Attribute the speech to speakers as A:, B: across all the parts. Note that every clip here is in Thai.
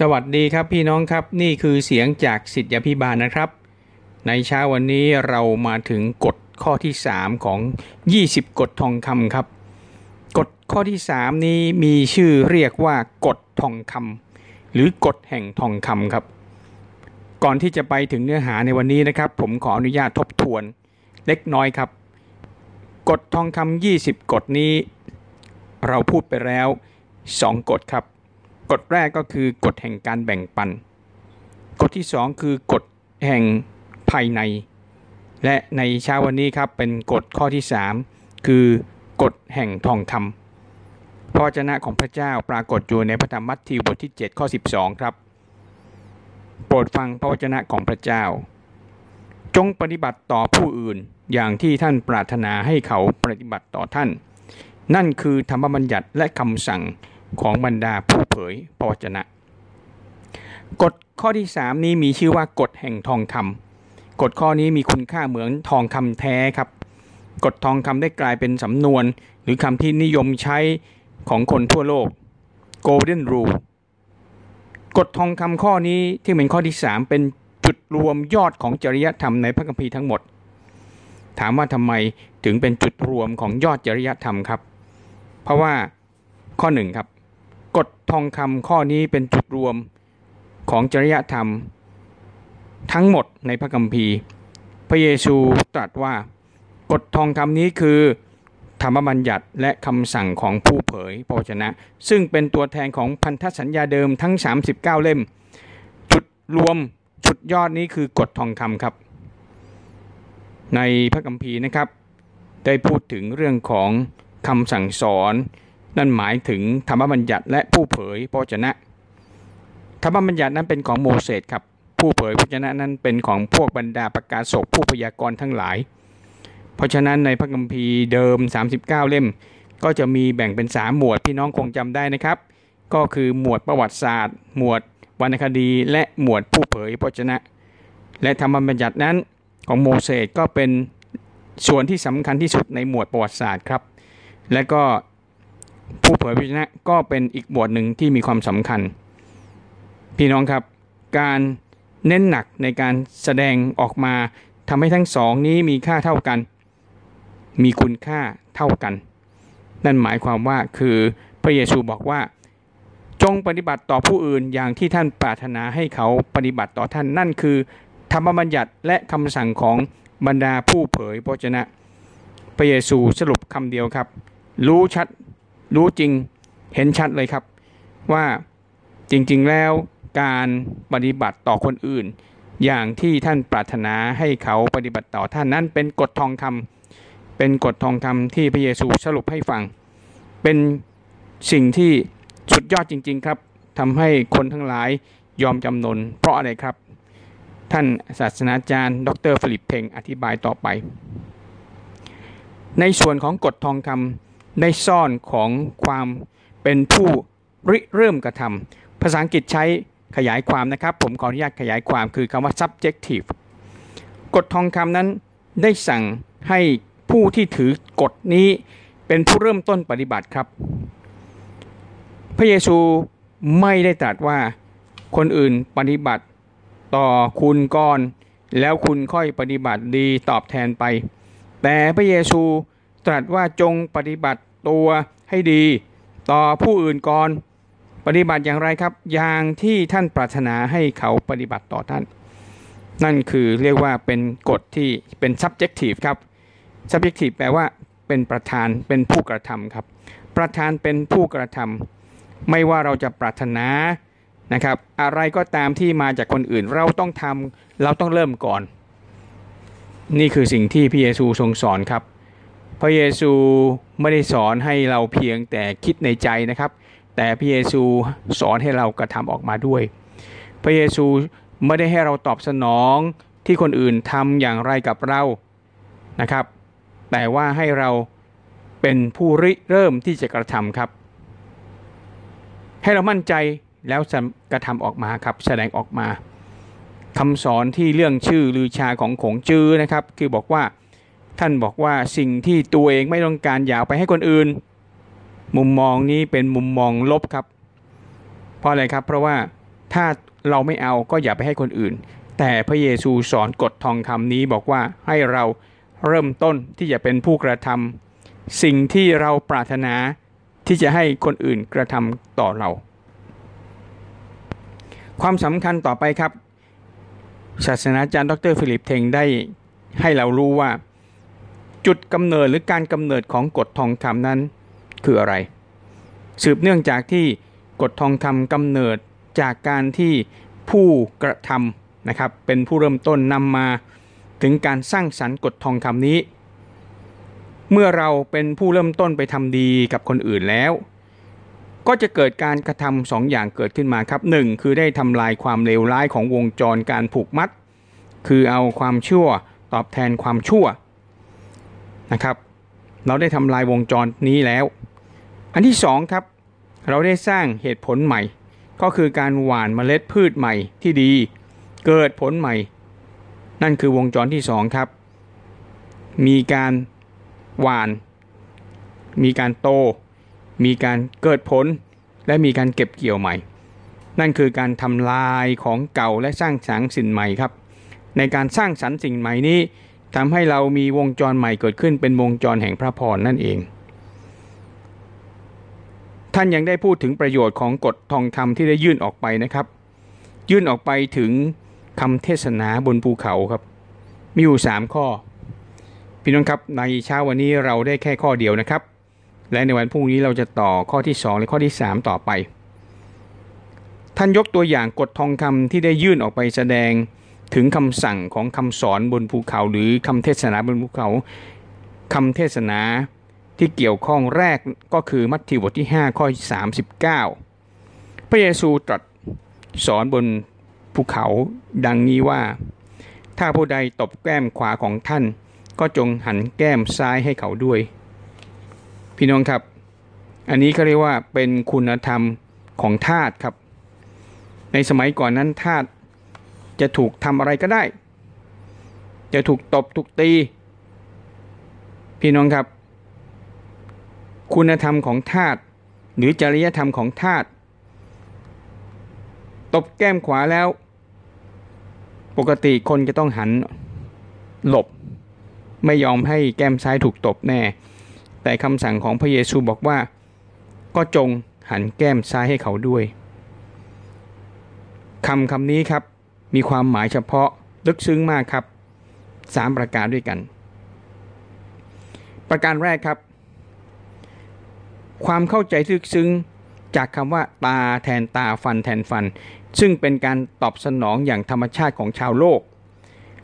A: สวัสดีครับพี่น้องครับนี่คือเสียงจากสิทธิพิบาลนะครับ ในเช้าวันนี้เรามาถึงกฎข้อที่ 3 ของ 20 กฎทองคำครับกฎข้อที่ 3 นี้มีชื่อเรียกว่ากฎทองคำหรือกฎแห่งทองคำครับ ก่อนที่จะไปถึงเนื้อหาในวันนี้นะครับ ผมขออนุญาตทบทวนเล็กน้อยครับกฎทองคำ20 กฎนี้ เราพูดไปแล้ว 2 กฎครับ กฎแรกก็คือกฎแห่งการแบ่งปัน กฎที่ 2 คือกฎแห่งภายใน และในเช้าวันนี้ครับเป็นกฎข้อที่ 3 คือกฎแห่งทองคำพระวจนะของพระเจ้าปรากฏอยู่ในพระธรรมมัทธิวบทที่ 7 ข้อ 12 ครับ โปรดฟังพระวจนะของพระเจ้า จงปฏิบัติต่อผู้อื่นอย่างที่ท่านปรารถนาให้เขาปฏิบัติต่อท่าน นั่นคือธรรมบัญญัติและคำสั่ง ของบรรดาผู้เผยพระวจนะ กฎข้อที่ 3 นี้มีชื่อว่ากฎแห่งทองคำกฎข้อนี้มีคุณค่าเหมือนทองคำแท้ครับกฎทองคำได้กลายเป็นสำนวน หรือคำที่นิยมใช้ของคนทั่วโลก Golden Rule กฎทองคำข้อนี้ที่เป็นข้อที่ 3 เป็นจุดรวมยอดของจริยธรรมในพระคัมภีร์ทั้งหมด ถามว่าทำไมถึงเป็นจุดรวมของยอดจริยธรรมครับ เพราะว่าข้อหนึ่งครับ กฎทองคำข้อนี้เป็นจุดรวมของจริยธรรม ทั้งหมดในพระคัมภีร์ พระเยซูตรัสว่ากฎทองคำนี้คือธรรมบัญญัติและคำสั่งของผู้เผยพระวจนะ ซึ่งเป็นตัวแทนของพันธสัญญาเดิมทั้ง 39 เล่ม จุดรวมจุดยอดนี้คือกฎทองคำครับ ในพระคัมภีร์นะครับ ได้พูดถึงเรื่องของคำสั่งสอน นั่นหมายถึงธรรมบัญญัติและผู้เผยพระวจนะ ธรรมบัญญัตินั้นเป็นของโมเสสครับ ผู้เผยพระวจนะนั้นเป็นของพวกบรรดาประกาศกผู้พยากรณ์ทั้งหลาย เพราะฉะนั้นในพระคัมภีร์เดิม 39 เล่ม ก็จะมีแบ่งเป็น 3 หมวดพี่น้องคงจำได้นะครับ ก็คือหมวดประวัติศาสตร์ หมวดวรรณคดีและหมวดผู้เผยพระวจนะ และธรรมบัญญัตินั้นของโมเสสก็เป็นส่วนที่สำคัญที่สุดในหมวดประวัติศาสตร์ครับ และก็ ผู้เผยพระวจนะก็เป็นอีกหมวดหนึ่งที่มีความสำคัญ พี่น้องครับ การเน้นหนักในการแสดงออกมาทำให้ทั้งสองนี้มีค่าเท่ากัน มีคุณค่าเท่ากัน นั่นหมายความว่าคือพระเยซูบอกว่า จงปฏิบัติต่อผู้อื่นอย่างที่ท่านปรารถนาให้เขาปฏิบัติต่อท่านนั่นคือ ธรรมบัญญัติและคำสั่งของบรรดาผู้เผยพระวจนะ พระเยซูสรุปคำเดียวครับ รู้ชัด รู้จริงเห็นชัดเลยครับ ว่าจริงๆแล้วการปฏิบัติต่อคนอื่น อย่างที่ท่านปรารถนาให้เขาปฏิบัติต่อท่านนั้นเป็นกฎทองคำเป็นกฎทองคำที่พระเยซูสรุปให้ฟัง เป็นสิ่งที่สุดยอดจริง ๆครับทำให้คนทั้งหลายยอมจำนน เพราะอะไรครับ ท่านศาสนาจารย์ ดรฟิลิปเทงอธิบายต่อไป ในส่วนของกฎทองคำ ได้ซ่อนของความเป็นผู้ริเริ่มกระทำภาษาอังกฤษใช้ขยายความนะครับ ผมขออนุญาตขยายความคือคำว่า subjective กฎทองคำนั้นได้สั่งให้ผู้ที่ถือกฎนี้เป็นผู้เริ่มต้นปฏิบัติครับ พระเยซูไม่ได้ตรัสว่าคนอื่นปฏิบัติต่อคุณก่อน แล้วคุณค่อยปฏิบัติดีตอบแทนไป แต่พระเยซู ตรัสว่าจงปฏิบัติตัวให้ดี ต่อผู้อื่นก่อน ปฏิบัติอย่างไรครับ อย่างที่ท่านปรารถนาให้เขาปฏิบัติต่อท่าน นั่นคือเรียกว่าเป็นกฎที่เป็น subjective ครับ subjective แปลว่าเป็นประธานเป็นผู้กระทำครับ ประธานเป็นผู้กระทำไม่ว่าเราจะปรารถนานะครับ อะไรก็ตามที่มาจากคนอื่นเราต้องทำเราต้องเริ่มก่อน นี่คือสิ่งที่พระเยซูทรงสอนครับ พระเยซูไม่ได้สอนให้เราเพียงแต่คิดในใจนะครับ แต่พระเยซูสอนให้เรากระทำออกมาด้วย พระเยซูไม่ได้ให้เราตอบสนองที่คนอื่นทำอย่างไรกับเรานะครับ แต่ว่าให้เราเป็นผู้ริเริ่มที่จะกระทำครับ ให้เรามั่นใจแล้วกระทำออกมาครับ แสดงออกมาคำสอนที่เรื่องชื่อลือชาของขงจื้อนะครับ คือบอกว่า ท่านบอกว่าสิ่งที่ตัวเองไม่ต้องการอยากไปให้คนอื่น มุมมองนี้เป็นมุมมองลบครับ เพราะอะไรครับ เพราะว่าถ้าเราไม่เอาก็อย่าไปให้คนอื่น แต่พระเยซูสอนกฎทองคำนี้บอกว่าให้เราเริ่มต้นที่จะเป็นผู้กระทำสิ่งที่เราปรารถนาที่จะให้คนอื่นกระทำต่อเรา ความสำคัญต่อไปครับ ศาสนาจารย์ดรฟิลิปเทงได้ให้เรารู้ว่า จุดกำเนิดหรือการกำเนิดของกฎทองคำนั้นคืออะไร สืบเนื่องจากที่กฎทองคำกำเนิดจากการที่ผู้กระทำนะครับเป็นผู้เริ่มต้นนำมาถึงการสร้างสรรค์กฎทองคำนี้ เมื่อเราเป็นผู้เริ่มต้นไปทำดีกับคนอื่นแล้ว ก็จะเกิดการกระทำสองอย่างเกิดขึ้นมาครับหนึ่งคือได้ทำลายความเลวร้ายของวงจรการผูกมัด คือเอาความชั่วตอบแทนความชั่ว นะครับ เราได้ทำลายวงจรนี้แล้ว อันที่สองครับ เราได้สร้างเหตุผลใหม่ ก็คือการหว่านเมล็ดพืชใหม่ที่ดี เกิดผลใหม่ นั่นคือวงจรที่สองครับ มีการหว่าน มีการโต มีการเกิดผล และมีการเก็บเกี่ยวใหม่ นั่นคือการทำลายของเก่าและสร้างสรรค์สิ่งใหม่ครับ ในการสร้างสรรค์สิ่งใหม่นี้ ทำให้เรามีวงจรใหม่เกิดขึ้นเป็นวงจรแห่งพระพรนั่นเอง ท่านยังได้พูดถึงประโยชน์ของกฎทองคำที่ได้ยื่นออกไปนะครับ ยื่นออกไปถึงคำเทศนาบนภูเขาครับ มีอยู่สามข้อ พี่น้องครับในเช้าวันนี้เราได้แค่ข้อเดียวนะครับ และในวันพรุ่งนี้เราจะต่อข้อที่ 2 และข้อที่ 3 ต่อไป ท่านยกตัวอย่างกฎทองคำที่ได้ยื่นออกไปแสดง ถึงคำสั่งของคำสอนบนภูเขาหรือคำเทศนาบนภูเขาคำเทศนาที่เกี่ยวข้องแรกก็คือมัทธิวบทที่ 5 ข้อ 39 พระเยซูตรัสสอนบนภูเขาดังนี้ว่า ถ้าผู้ใดตบแก้มขวาของท่าน ก็จงหันแก้มซ้ายให้เขาด้วย พี่น้องครับ อันนี้เขาเรียกว่าเป็นคุณธรรมของทาสครับ ในสมัยก่อนนั้นทาส จะถูกทำอะไรก็ได้ จะถูกตบถูกตี พี่น้องครับ คุณธรรมของทาสหรือจริยธรรมของทาสตบแก้มขวาแล้ว ปกติคนจะต้องหันหลบ ไม่ยอมให้แก้มซ้ายถูกตบแน่ แต่คำสั่งของพระเยซูบอกว่า ก็จงหันแก้มซ้ายให้เขาด้วยคำคำนี้ครับ มีความหมายเฉพาะลึกซึ้งมากครับ 3 ประการด้วยกัน ประการแรกครับ ความเข้าใจลึกซึ้งจากคำว่าตาแทนตาฟันแทนฟัน ซึ่งเป็นการตอบสนองอย่างธรรมชาติของชาวโลก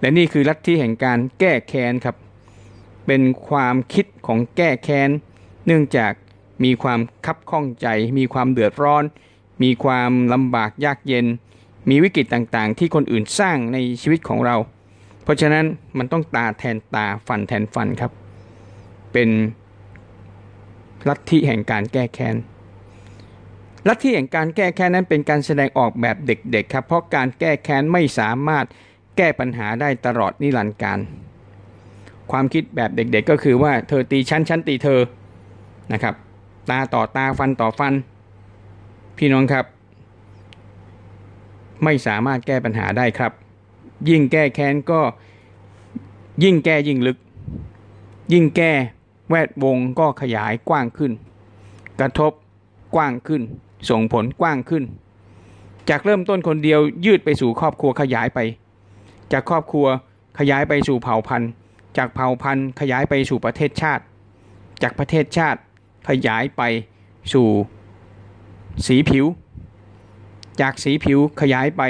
A: และนี่คือลัทธิแห่งการแก้แค้นครับ เป็นความคิดของแก้แค้น เนื่องจากมีความคับข้องใจ มีความเดือดร้อน มีความลำบากยากเย็น มีวิกฤตต่างๆ ที่คนอื่นสร้างในชีวิตของเรา เพราะฉะนั้นมันต้องตาแทนตาฟันแทนฟันครับ เป็นลัทธิแห่งการแก้แค้นลัทธิแห่งการแก้แค้นนั้นเป็นการแสดงออกแบบเด็กๆครับ เพราะการแก้แค้นไม่สามารถแก้ปัญหาได้ตลอดนิรันดร์การ ความคิดแบบเด็กๆก็คือว่าเธอตีฉันฉันตีเธอนะครับ ตาต่อตาฟันต่อฟัน พี่น้องครับ ไม่สามารถแก้ปัญหาได้ครับ ยิ่งแก้แค้นก็ยิ่งแก้ยิ่งลึก ยิ่งแก้แวดวงก็ขยายกว้างขึ้น กระทบกว้างขึ้น ส่งผลกว้างขึ้น จากเริ่มต้นคนเดียวยืดไปสู่ครอบครัวขยายไป จากครอบครัวขยายไปสู่เผ่าพันธุ์ จากเผ่าพันธุ์ขยายไปสู่ประเทศชาติ จากประเทศชาติขยายไปสู่สีผิว จากสีผิวขยายไป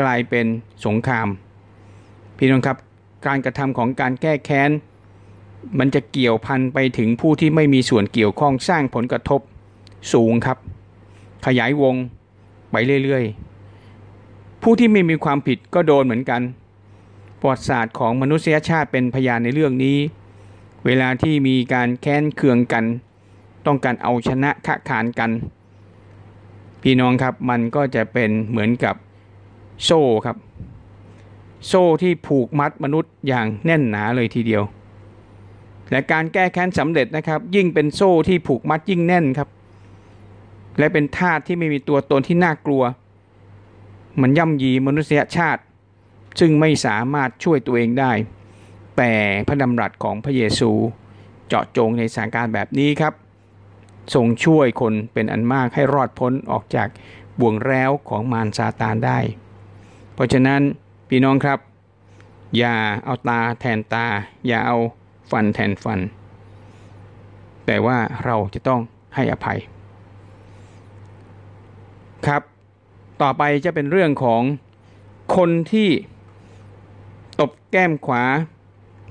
A: กลายเป็นสงคราม พี่น้องครับการกระทำของการแก้แค้น มันจะเกี่ยวพันไปถึงผู้ที่ไม่มีส่วนเกี่ยวข้องสร้างผลกระทบสูงครับ ขยายวงไปเรื่อยๆ ผู้ที่ไม่มีความผิดก็โดนเหมือนกันประวัติศาสตร์ของมนุษยชาติเป็นพยานในเรื่องนี้ เวลาที่มีการแค้นเคืองกัน ต้องการเอาชนะขะขานกัน พี่น้องครับมันก็จะเป็นเหมือนกับโซ่ครับ โซ่ที่ผูกมัดมนุษย์อย่างแน่นหนาเลยทีเดียว และการแก้แค้นสำเร็จนะครับ ยิ่งเป็นโซ่ที่ผูกมัดยิ่งแน่นครับ และเป็นธาตุที่ไม่มีตัวตนที่น่ากลัว มันย่ำยีมนุษยชาติ ซึ่งไม่สามารถช่วยตัวเองได้ แต่พระดำรัสของพระเยซูเจาะจงในสถานการณ์แบบนี้ครับ ทรงช่วยคนเป็นอันมากให้รอดพ้นออกจากบ่วงแล้วของมารซาตานได้ เพราะฉะนั้นพี่น้องครับ อย่าเอาตาแทนตา อย่าเอาฟันแทนฟัน แต่ว่าเราจะต้องให้อภัย ครับ ต่อไปจะเป็นเรื่องของคนที่ตบแก้มขวา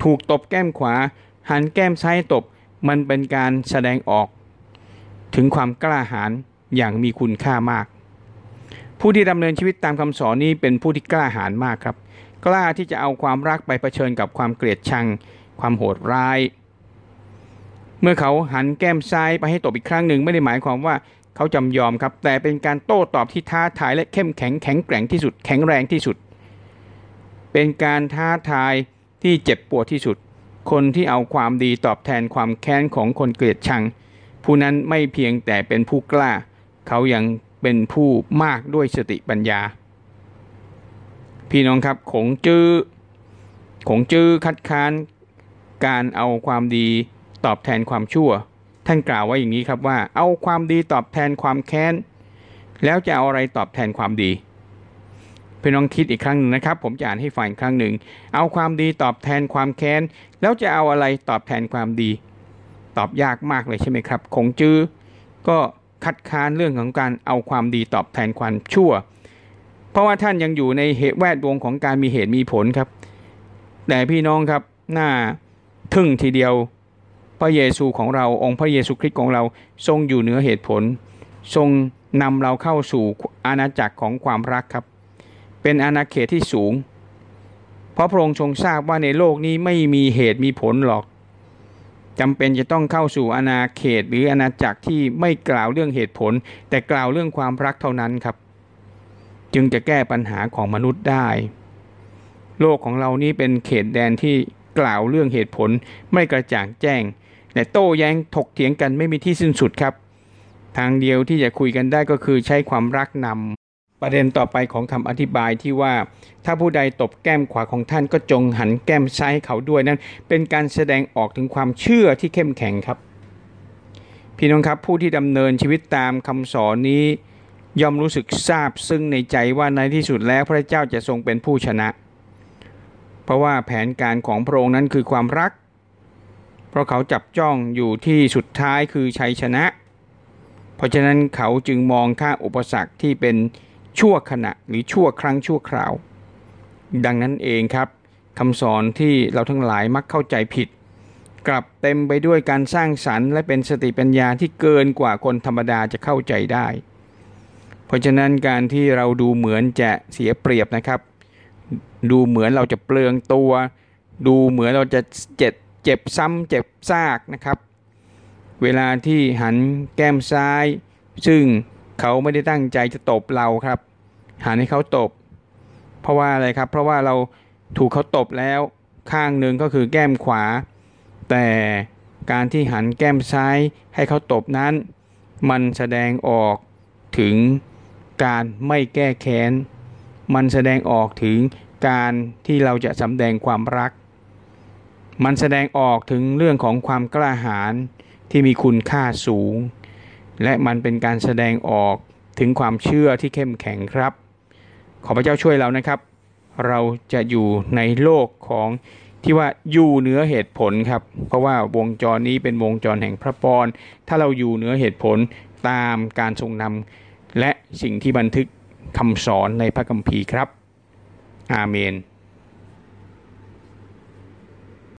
A: ถูกตบแก้มขวา หันแก้มซ้ายตบมันเป็นการแสดงออก ถึงความกล้าหาญอย่างมีคุณค่ามาก ผู้ที่ดำเนินชีวิตตามคำสอนนี้เป็นผู้ที่กล้าหาญมากครับ กล้าที่จะเอาความรักไปเผชิญกับความเกลียดชัง ความโหดร้าย เมื่อเขาหันแก้มซ้ายไปให้ตบอีกครั้งหนึ่งไม่ได้หมายความว่าเขาจำยอมครับ แต่เป็นการโต้ตอบที่ท้าทายและเข้มแข็งแข็งแกร่งที่สุด แข็งแรงที่สุด เป็นการท้าทายที่เจ็บปวดที่สุด คนที่เอาความดีตอบแทนความแค้นของคนเกลียดชัง ผู้นั้นไม่เพียงแต่เป็นผู้กล้า เขายังเป็นผู้มากด้วยสติปัญญา พี่น้องครับขงจื้อขงจื้อคัดค้านการเอาความดีตอบแทนความชั่ว ท่านกล่าวไว้อย่างนี้ครับว่า เอาความดีตอบแทนความแค้น แล้วจะเอาอะไรตอบแทนความดีพี่น้องคิดอีกครั้งหนึ่งนะครับ ผมจะอ่านให้ฟังอีกครั้งหนึ่ง เอาความดีตอบแทนความแค้น แล้วจะเอาอะไรตอบแทนความดี ตอบยากมากเลยใช่ไหมครับคงจื้อก็คัดค้านเรื่องของการเอาความดีตอบแทนความชั่ว เพราะว่าท่านยังอยู่ในเหตุแวดวงของการมีเหตุมีผลครับ แต่พี่น้องครับน่าทึ่งทีเดียวพระเยซูของเราองค์พระเยซูคริสต์ของเราทรงอยู่เหนือเหตุผล ทรงนำเราเข้าสู่อาณาจักรของความรักครับ เป็นอาณาเขตที่สูง เพราะพระองค์ทรงทราบว่าในโลกนี้ไม่มีเหตุมีผลหรอก จำเป็นจะต้องเข้าสู่อาณาเขตหรืออาณาจักรที่ไม่กล่าวเรื่องเหตุผล แต่กล่าวเรื่องความรักเท่านั้นครับ จึงจะแก้ปัญหาของมนุษย์ได้ โลกของเรานี้เป็นเขตแดนที่กล่าวเรื่องเหตุผล ไม่กระจ่างแจ้ง แต่โต้แย้งถกเถียงกันไม่มีที่สิ้นสุดครับ ทางเดียวที่จะคุยกันได้ก็คือใช้ความรักนำ ประเด็นต่อไปของคำอธิบายที่ว่า ถ้าผู้ใดตบแก้มขวาของท่านก็จงหันแก้มซ้ายให้เขาด้วยนั้น เป็นการแสดงออกถึงความเชื่อที่เข้มแข็งครับ พี่น้องครับผู้ที่ดำเนินชีวิตตามคำสอนนี้ ย่อมรู้สึกซาบซึ่งในใจว่าในที่สุดแล้วพระเจ้าจะทรงเป็นผู้ชนะ เพราะว่าแผนการของพระองค์นั้นคือความรัก เพราะเขาจับจ้องอยู่ที่สุดท้ายคือชัยชนะ เพราะฉะนั้นเขาจึงมองค่าอุปสรรคที่เป็น ชั่วขณะหรือชั่วครั้งชั่วคราว ดังนั้นเองครับคำสอนที่เราทั้งหลายมักเข้าใจผิด กลับเต็มไปด้วยการสร้างสรรค์ และเป็นสติปัญญาที่เกินกว่าคนธรรมดาจะเข้าใจได้ เพราะฉะนั้นการที่เราดูเหมือนจะเสียเปรียบนะครับ ดูเหมือนเราจะเปลืองตัว ดูเหมือนเราจะเจ็ดเจ็บซ้ำเจ็บซากนะครับ เวลาที่หันแก้มซ้าย ซึ่ง เขาไม่ได้ตั้งใจจะตบเราครับ หันให้เขาตบ เพราะว่าอะไรครับ เพราะว่าเราถูกเขาตบแล้วข้างหนึ่งก็คือแก้มขวา แต่การที่หันแก้มซ้ายให้เขาตบนั้น มันแสดงออกถึงการไม่แก้แค้น มันแสดงออกถึงการที่เราจะสำแดงความรัก มันแสดงออกถึงเรื่องของความกล้าหาญที่มีคุณค่าสูง และมันเป็นการแสดงออกถึงความเชื่อที่เข้มแข็งครับ ขอพระเจ้าช่วยเรานะครับ เราจะอยู่ในโลกของที่ว่าอยู่เหนือเหตุผลครับ เพราะว่าวงจรนี้เป็นวงจรแห่งพระพรถ้าเราอยู่เหนือเหตุผลตามการทรงนำและสิ่งที่บันทึกคำสอนในพระคัมภีร์ครับ อาเมน